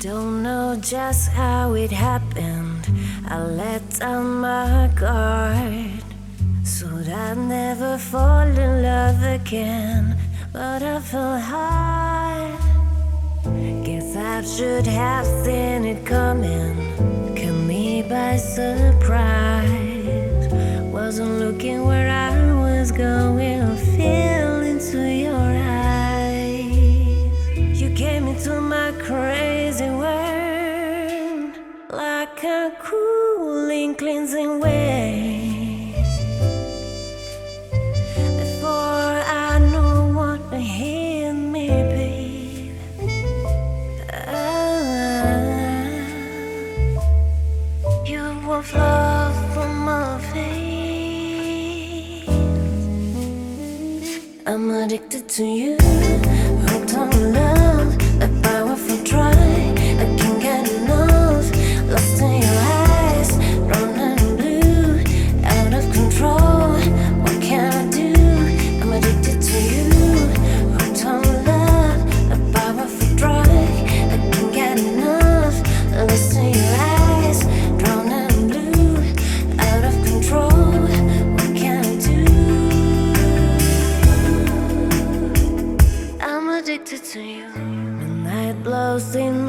Don't know just how it happened. I let down my guard. So that I'd never fall in love again. But I fell hard. Guess I should have seen it coming. Caught me by surprise. Wasn't looking where cleansing wave. Before I know what hit me, babe. You will flow from my face. I'm addicted to you. Hooked on love,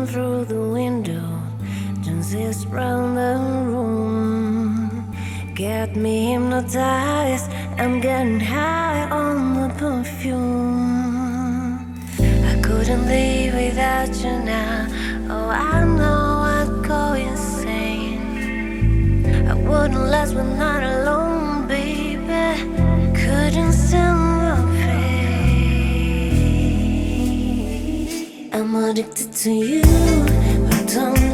through the window, dances round the room. Get me hypnotized. I'm getting high on the perfume. I couldn't live without you now. Oh, I know I'd go insane. I wouldn't last when not addicted to you. Hooked on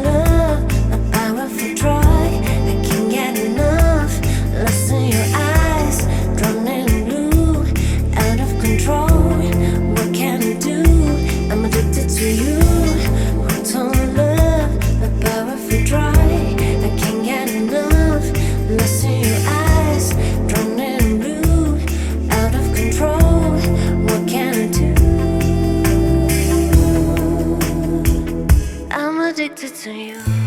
addicted to you.